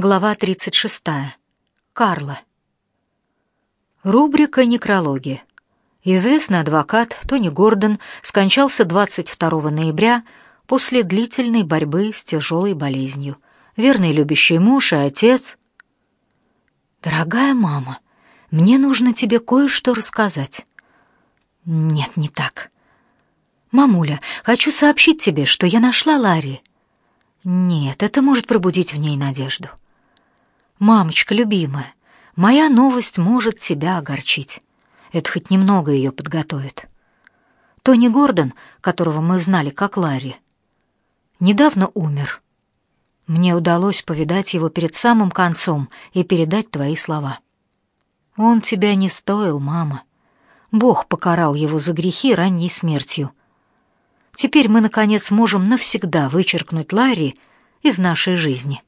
Глава 36. Карла. Рубрика «Некрологи». Известный адвокат Тони Гордон скончался 22 ноября после длительной борьбы с тяжелой болезнью. Верный любящий муж и отец. «Дорогая мама, мне нужно тебе кое-что рассказать». «Нет, не так». «Мамуля, хочу сообщить тебе, что я нашла Ларри». «Нет, это может пробудить в ней надежду». «Мамочка любимая, моя новость может тебя огорчить. Это хоть немного ее подготовит». Тони Гордон, которого мы знали как Ларри, недавно умер. Мне удалось повидать его перед самым концом и передать твои слова. Он тебя не стоил, мама. Бог покарал его за грехи ранней смертью. Теперь мы наконец можем навсегда вычеркнуть Ларри из нашей жизни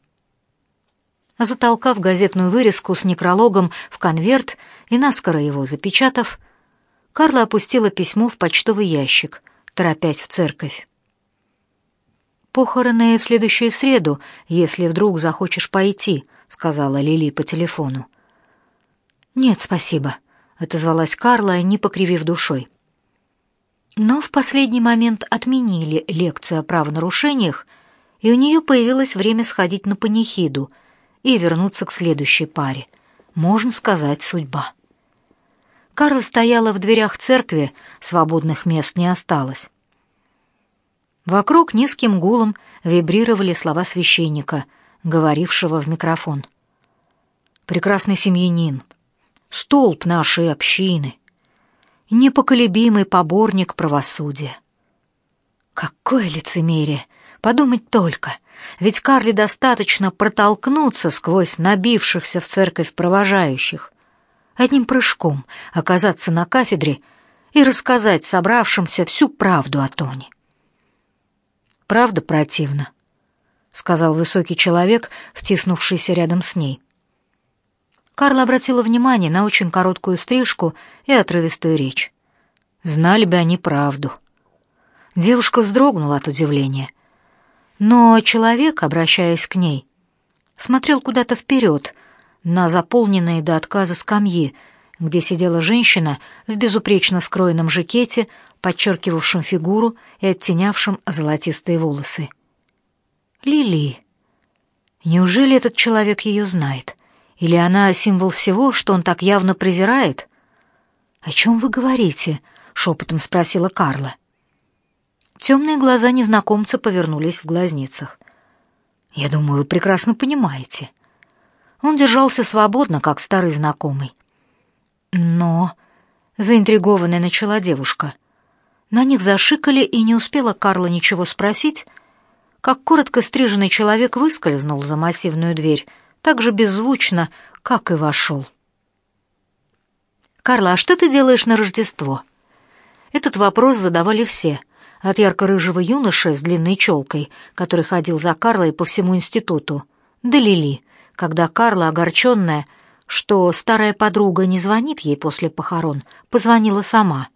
затолкав газетную вырезку с некрологом в конверт и наскоро его запечатав, Карла опустила письмо в почтовый ящик, торопясь в церковь. «Похороны в следующую среду, если вдруг захочешь пойти», — сказала Лили по телефону. «Нет, спасибо», — отозвалась Карла, не покривив душой. Но в последний момент отменили лекцию о правонарушениях, и у нее появилось время сходить на панихиду — и вернуться к следующей паре. Можно сказать, судьба. Карла стояла в дверях церкви, свободных мест не осталось. Вокруг низким гулом вибрировали слова священника, говорившего в микрофон. «Прекрасный семьянин, столб нашей общины, непоколебимый поборник правосудия». Какое лицемерие! Подумать только, ведь Карли достаточно протолкнуться сквозь набившихся в церковь провожающих, одним прыжком оказаться на кафедре и рассказать собравшимся всю правду о Тони. «Правда противно», — сказал высокий человек, втиснувшийся рядом с ней. Карла обратила внимание на очень короткую стрижку и отрывистую речь. Знали бы они правду. Девушка вздрогнула от удивления — но человек, обращаясь к ней, смотрел куда-то вперед, на заполненные до отказа скамьи, где сидела женщина в безупречно скроенном жакете, подчеркивавшем фигуру и оттенявшем золотистые волосы. Лили. Неужели этот человек ее знает? Или она символ всего, что он так явно презирает? «О чем вы говорите?» — шепотом спросила Карла. Темные глаза незнакомца повернулись в глазницах. «Я думаю, вы прекрасно понимаете». Он держался свободно, как старый знакомый. «Но...» — заинтригованная начала девушка. На них зашикали, и не успела Карла ничего спросить, как коротко стриженный человек выскользнул за массивную дверь, так же беззвучно, как и вошел. «Карла, а что ты делаешь на Рождество?» Этот вопрос задавали все — от ярко-рыжего юноши с длинной челкой, который ходил за Карлой по всему институту, до Лили, когда Карла, огорченная, что старая подруга не звонит ей после похорон, позвонила сама.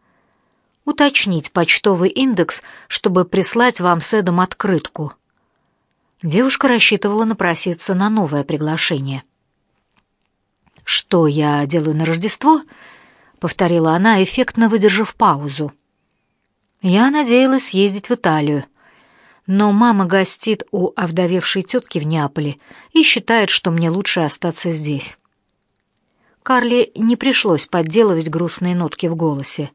Уточнить почтовый индекс, чтобы прислать вам с Эдом открытку. Девушка рассчитывала напроситься на новое приглашение. «Что я делаю на Рождество?» — повторила она, эффектно выдержав паузу. Я надеялась съездить в Италию, но мама гостит у овдовевшей тетки в Неаполе и считает, что мне лучше остаться здесь. Карли не пришлось подделывать грустные нотки в голосе.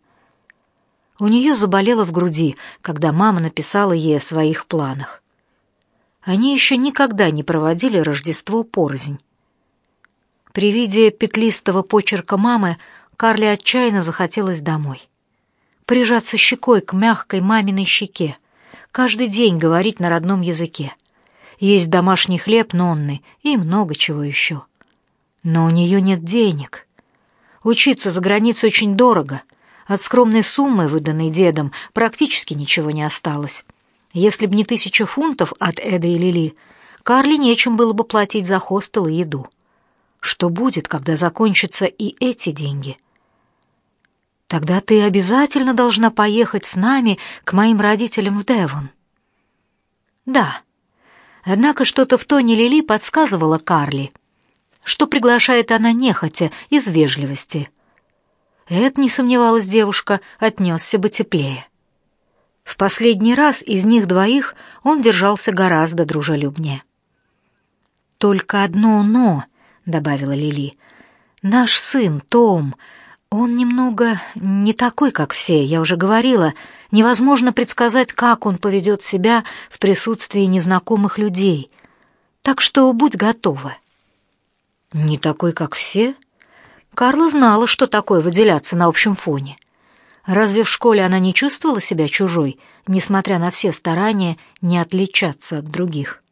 У нее заболело в груди, когда мама написала ей о своих планах. Они еще никогда не проводили Рождество порознь. При виде петлистого почерка мамы Карли отчаянно захотелось домой прижаться щекой к мягкой маминой щеке, каждый день говорить на родном языке, есть домашний хлеб Нонны и много чего еще. Но у нее нет денег. Учиться за границей очень дорого. От скромной суммы, выданной дедом, практически ничего не осталось. Если б не тысяча фунтов от Эда и Лили, Карли нечем было бы платить за хостел и еду. Что будет, когда закончатся и эти деньги — Тогда ты обязательно должна поехать с нами к моим родителям в Девон. Да. Однако что-то в тоне Лили подсказывало Карли, что приглашает она нехотя, из вежливости. Эд, не сомневалась девушка, отнесся бы теплее. В последний раз из них двоих он держался гораздо дружелюбнее. «Только одно «но», — добавила Лили. «Наш сын, Том, он немного не такой, как все, я уже говорила. Невозможно предсказать, как он поведет себя в присутствии незнакомых людей. Так что будь готова». «Не такой, как все?» Карла знала, что такое выделяться на общем фоне. Разве в школе она не чувствовала себя чужой, несмотря на все старания не отличаться от других?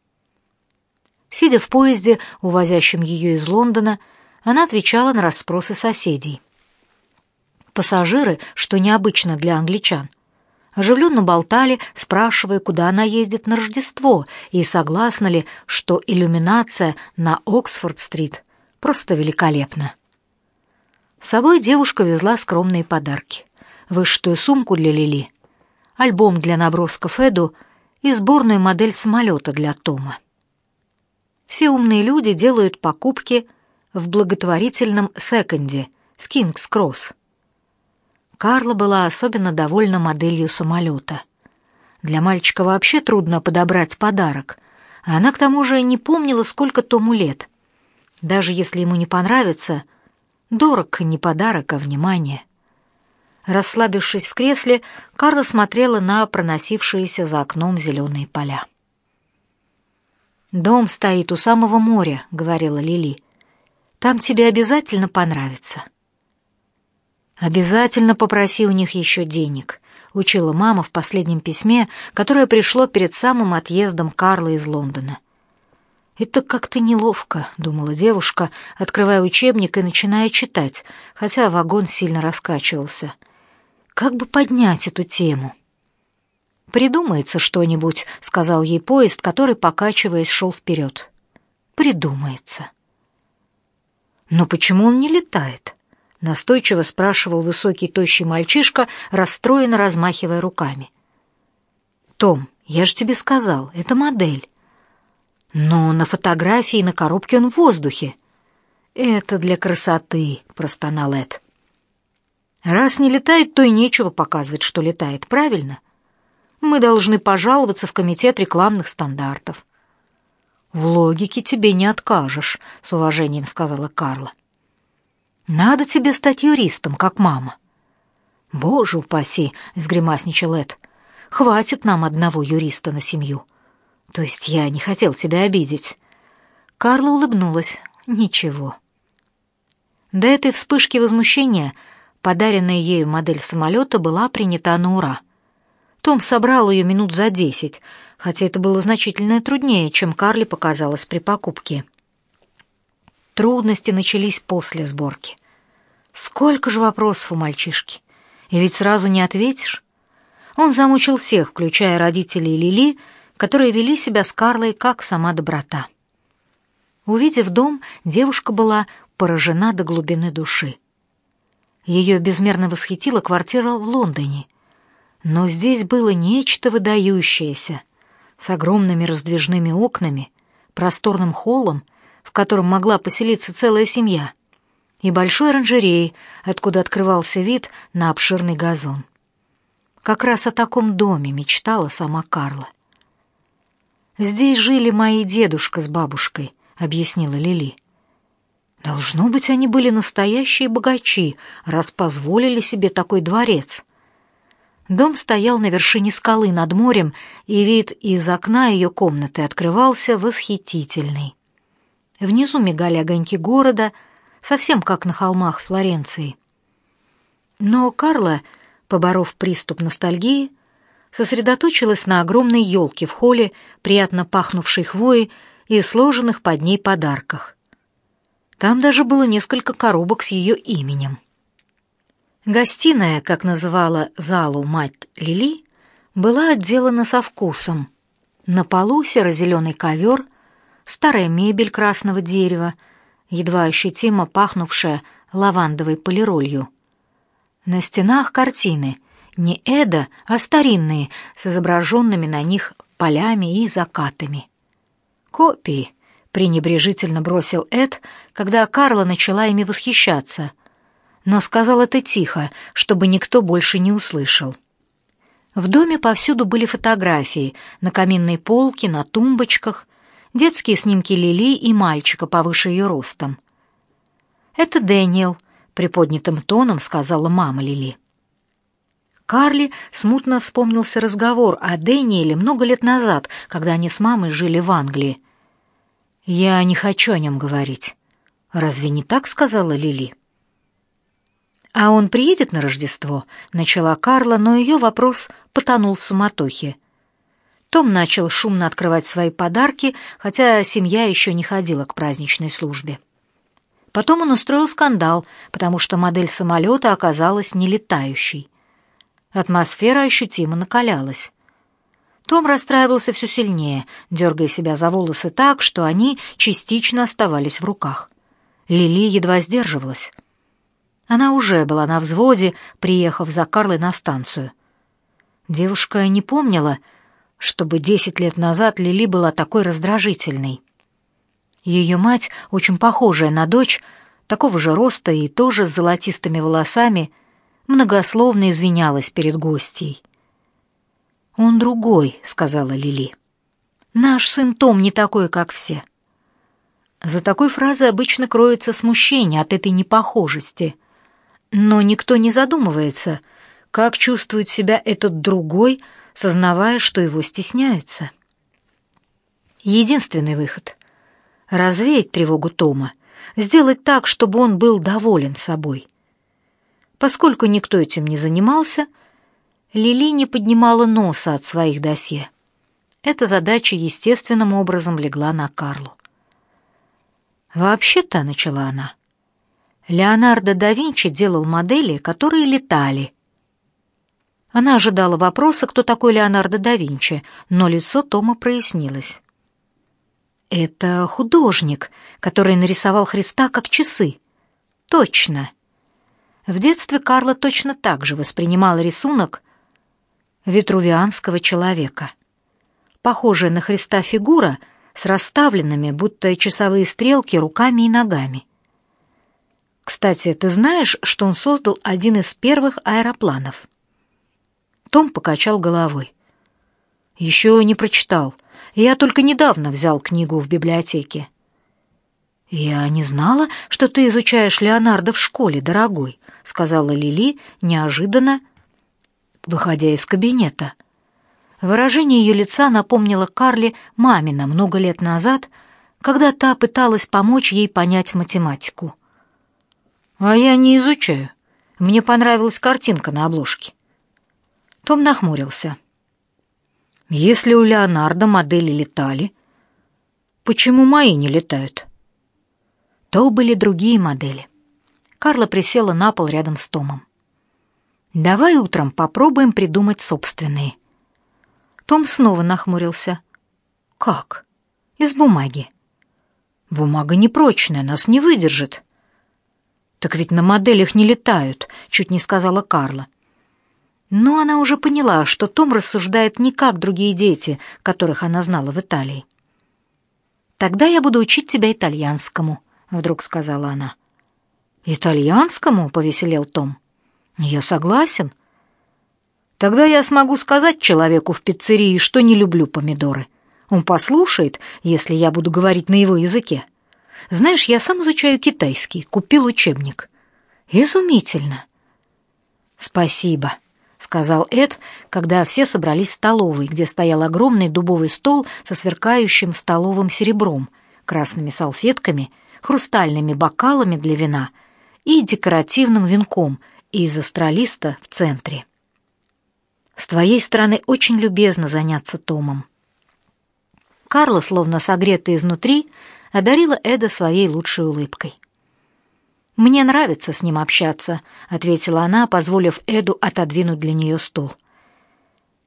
Сидя в поезде, увозящем ее из Лондона, она отвечала на расспросы соседей. Пассажиры, что необычно для англичан, оживленно болтали, спрашивая, куда она ездит на Рождество и согласна ли, что иллюминация на Оксфорд-стрит просто великолепна. С собой девушка везла скромные подарки. Вышитую сумку для Лили, альбом для набросков Эду и сборную модель самолета для Тома. Все умные люди делают покупки в благотворительном секонде в Кингс-Кросс. Карла была особенно довольна моделью самолета. Для мальчика вообще трудно подобрать подарок, а она к тому же не помнила, сколько Тому лет. Даже если ему не понравится, дорог не подарок, а внимание. Расслабившись в кресле, Карла смотрела на проносившиеся за окном зеленые поля. «Дом стоит у самого моря», — говорила Лили. «Там тебе обязательно понравится». «Обязательно попроси у них еще денег», — учила мама в последнем письме, которое пришло перед самым отъездом Карла из Лондона. «Это как-то неловко», — думала девушка, открывая учебник и начиная читать, хотя вагон сильно раскачивался. «Как бы поднять эту тему?» «Придумается что-нибудь», — сказал ей поезд, который, покачиваясь, шел вперед. «Придумается». «Но почему он не летает?» — настойчиво спрашивал высокий тощий мальчишка, расстроенно размахивая руками. «Том, я же тебе сказал, это модель». «Но на фотографии на коробке он в воздухе». «Это для красоты», — простонал Эд. «Раз не летает, то и нечего показывать, что летает, правильно?» мы должны пожаловаться в комитет рекламных стандартов. В логике тебе не откажешь, с уважением сказала Карла. Надо тебе стать юристом, как мама. Боже упаси, сгримасничал Эд. Хватит нам одного юриста на семью. То есть я не хотел тебя обидеть. Карла улыбнулась. Ничего. До этой вспышки возмущения подаренная ею модель самолета была принята на ура. Том собрал ее минут за десять, хотя это было значительно труднее, чем Карли показалось при покупке. Трудности начались после сборки. Сколько же вопросов у мальчишки, и ведь сразу не ответишь. Он замучил всех, включая родителей Лили, которые вели себя с Карлой как сама доброта. Увидев дом, девушка была поражена до глубины души. Ее безмерно восхитила квартира в Лондоне — но здесь было нечто выдающееся, с огромными раздвижными окнами, просторным холлом, в котором могла поселиться целая семья, и большой оранжереей, откуда открывался вид на обширный газон. Как раз о таком доме мечтала сама Карла. «Здесь жили мои дедушка с бабушкой», — объяснила Лили. «Должно быть, они были настоящие богачи, раз позволили себе такой дворец», Дом стоял на вершине скалы над морем, и вид из окна ее комнаты открывался восхитительный. Внизу мигали огоньки города, совсем как на холмах Флоренции. Но Карла, поборов приступ ностальгии, сосредоточилась на огромной елке в холле, приятно пахнувшей хвоей и сложенных под ней подарках. Там даже было несколько коробок с ее именем. Гостиная, как называла залу мать Лили, была отделана со вкусом. На полу серо-зеленый ковер, старая мебель красного дерева, едва ощутимо пахнувшая лавандовой полиролью. На стенах картины, не Эда, а старинные, с изображенными на них полями и закатами. Копии, пренебрежительно бросил Эд, когда Карла начала ими восхищаться, но сказал это тихо, чтобы никто больше не услышал. В доме повсюду были фотографии, на каминной полке, на тумбочках, детские снимки Лили и мальчика повыше ее ростом. «Это Дэниел», — приподнятым тоном сказала мама Лили. Карли смутно вспомнился разговор о Дэниеле много лет назад, когда они с мамой жили в Англии. «Я не хочу о нем говорить». «Разве не так?» — сказала Лили. «А он приедет на Рождество?» — начала Карла, но ее вопрос потонул в суматохе. Том начал шумно открывать свои подарки, хотя семья еще не ходила к праздничной службе. Потом он устроил скандал, потому что модель самолета оказалась нелетающей. Атмосфера ощутимо накалялась. Том расстраивался все сильнее, дергая себя за волосы так, что они частично оставались в руках. Лили едва сдерживалась. Она уже была на взводе, приехав за Карлой на станцию. Девушка не помнила, чтобы десять лет назад Лили была такой раздражительной. Ее мать, очень похожая на дочь, такого же роста и тоже с золотистыми волосами, многословно извинялась перед гостьей. «Он другой», — сказала Лили. «Наш сын Том не такой, как все». За такой фразой обычно кроется смущение от этой непохожести. Но никто не задумывается, как чувствует себя этот другой, сознавая, что его стесняются. Единственный выход — развеять тревогу Тома, сделать так, чтобы он был доволен собой. Поскольку никто этим не занимался, Лили не поднимала носа от своих досье. Эта задача естественным образом легла на Карлу. «Вообще-то», — начала она, — «Леонардо да Винчи делал модели, которые летали». Она ожидала вопроса, кто такой Леонардо да Винчи, но лицо Тома прояснилось. «Это художник, который нарисовал Христа как часы». «Точно». В детстве Карла точно так же воспринимала рисунок витрувианского человека. Похожая на Христа фигура с расставленными, будто часовые стрелки, руками и ногами. Кстати, ты знаешь, что он создал один из первых аэропланов? Том покачал головой. Еще не прочитал. Я только недавно взял книгу в библиотеке. Я не знала, что ты изучаешь Леонардо в школе, дорогой, сказала Лили неожиданно, выходя из кабинета. Выражение ее лица напомнило Карли мамина много лет назад, когда та пыталась помочь ей понять математику. А я не изучаю. Мне понравилась картинка на обложке. Том нахмурился. Если у Леонардо модели летали, почему мои не летают? То были другие модели. Карла присела на пол рядом с Томом. Давай утром попробуем придумать собственные. Том снова нахмурился. Как? Из бумаги. Бумага непрочная, нас не выдержит. Так ведь на моделях не летают, чуть не сказала Карла. Но она уже поняла, что Том рассуждает не как другие дети, которых она знала в Италии. Тогда я буду учить тебя итальянскому, вдруг сказала она. Итальянскому, повеселел Том. Я согласен. Тогда я смогу сказать человеку в пиццерии, что не люблю помидоры. Он послушает, если я буду говорить на его языке. Знаешь, я сам изучаю китайский, купил учебник. Изумительно. Спасибо сказал Эд, когда все собрались в столовой, где стоял огромный дубовый стол со сверкающим столовым серебром, красными салфетками, хрустальными бокалами для вина и декоративным венком из астролиста в центре. С твоей стороны очень любезно заняться Томом. Карла, словно согретая изнутри, одарила Эда своей лучшей улыбкой. Мне нравится с ним общаться, ответила она, позволив Эду отодвинуть для нее стул.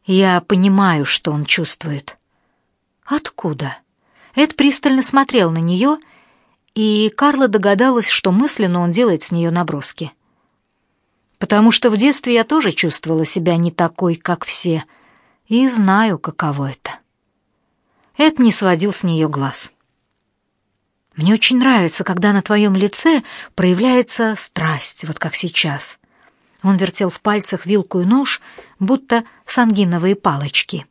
Я понимаю, что он чувствует. Откуда? Эд пристально смотрел на нее, и Карла догадалась, что мысленно он делает с нее наброски. Потому что в детстве я тоже чувствовала себя не такой, как все, и знаю, каково это. Эд не сводил с нее глаз. Мне очень нравится, когда на твоем лице проявляется страсть, вот как сейчас. Он вертел в пальцах вилку и нож, будто сангиновые палочки.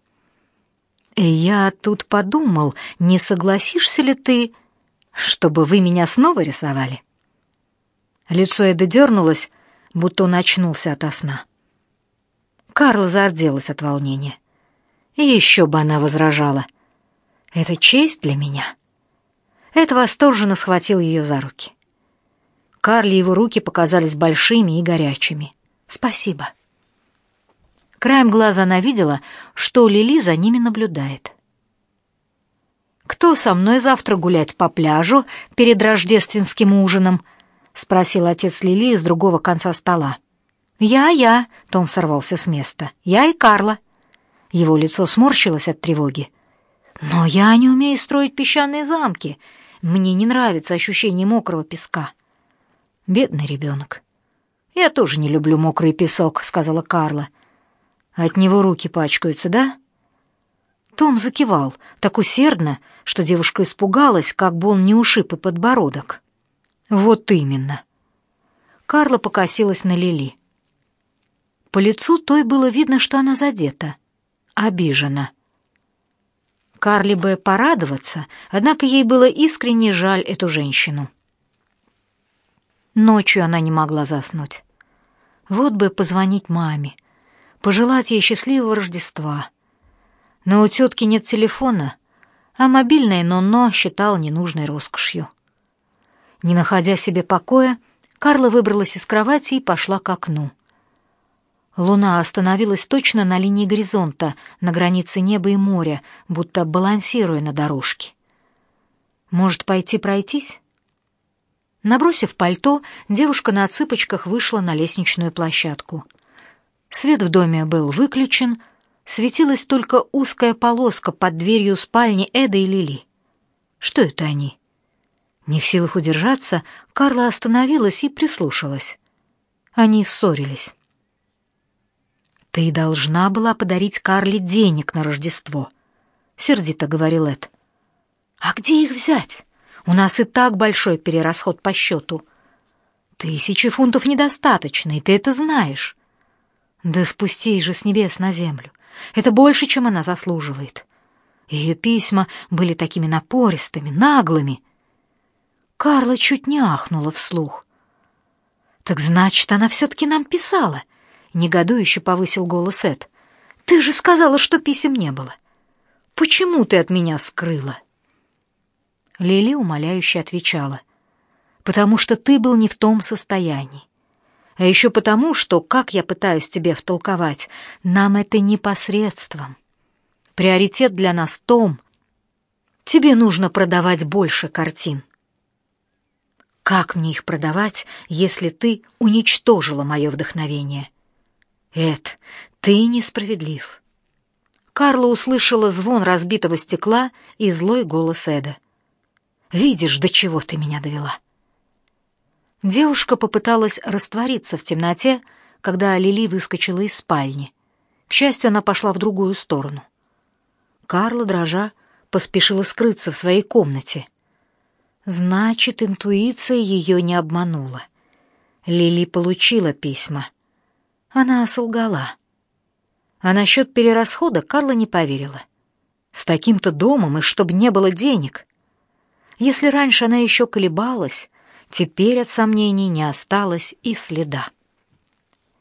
И я тут подумал, не согласишься ли ты, чтобы вы меня снова рисовали? Лицо Эда дернулось, будто он очнулся ото сна. Карла зарделась от волнения. И еще бы она возражала. «Это честь для меня». Эд восторженно схватил ее за руки. Карли его руки показались большими и горячими. «Спасибо». Краем глаза она видела, что Лили за ними наблюдает. «Кто со мной завтра гулять по пляжу перед рождественским ужином?» — спросил отец Лили с другого конца стола. «Я, я», — Том сорвался с места. «Я и Карла». Его лицо сморщилось от тревоги. «Но я не умею строить песчаные замки. Мне не нравится ощущение мокрого песка». «Бедный ребенок». «Я тоже не люблю мокрый песок», — сказала Карла. «От него руки пачкаются, да?» Том закивал так усердно, что девушка испугалась, как бы он не ушиб и подбородок. «Вот именно». Карла покосилась на Лили. По лицу той было видно, что она задета, обижена. Карли бы порадоваться, однако ей было искренне жаль эту женщину. Ночью она не могла заснуть. Вот бы позвонить маме, пожелать ей счастливого Рождества. Но у тетки нет телефона, а мобильное «но-но» считал ненужной роскошью. Не находя себе покоя, Карла выбралась из кровати и пошла к окну. Луна остановилась точно на линии горизонта, на границе неба и моря, будто балансируя на дорожке. Может, пойти пройтись? Набросив пальто, девушка на цыпочках вышла на лестничную площадку. Свет в доме был выключен, светилась только узкая полоска под дверью спальни Эда и Лили. Что это они? Не в силах удержаться, Карла остановилась и прислушалась. Они ссорились. «Ты должна была подарить Карле денег на Рождество», — сердито говорил Эд. «А где их взять? У нас и так большой перерасход по счету. Тысячи фунтов недостаточно, и ты это знаешь. Да спустись же с небес на землю. Это больше, чем она заслуживает». Ее письма были такими напористыми, наглыми. Карла чуть не ахнула вслух. «Так значит, она все-таки нам писала», негодующе повысил голос Эд. Ты же сказала, что писем не было. Почему ты от меня скрыла? Лили умоляюще отвечала: потому что ты был не в том состоянии. А еще потому, что, как я пытаюсь тебе втолковать, нам это непосредством. Приоритет для нас том, тебе нужно продавать больше картин. Как мне их продавать, если ты уничтожила мое вдохновение? Эд, ты несправедлив. Карла услышала звон разбитого стекла и злой голос Эда. Видишь, до чего ты меня довела. Девушка попыталась раствориться в темноте, когда Лили выскочила из спальни. К счастью, она пошла в другую сторону. Карла, дрожа, поспешила скрыться в своей комнате. Значит, интуиция ее не обманула. Лили получила письма. Она солгала. А насчет перерасхода Карла не поверила. С таким-то домом и чтобы не было денег. Если раньше она еще колебалась, теперь от сомнений не осталось и следа.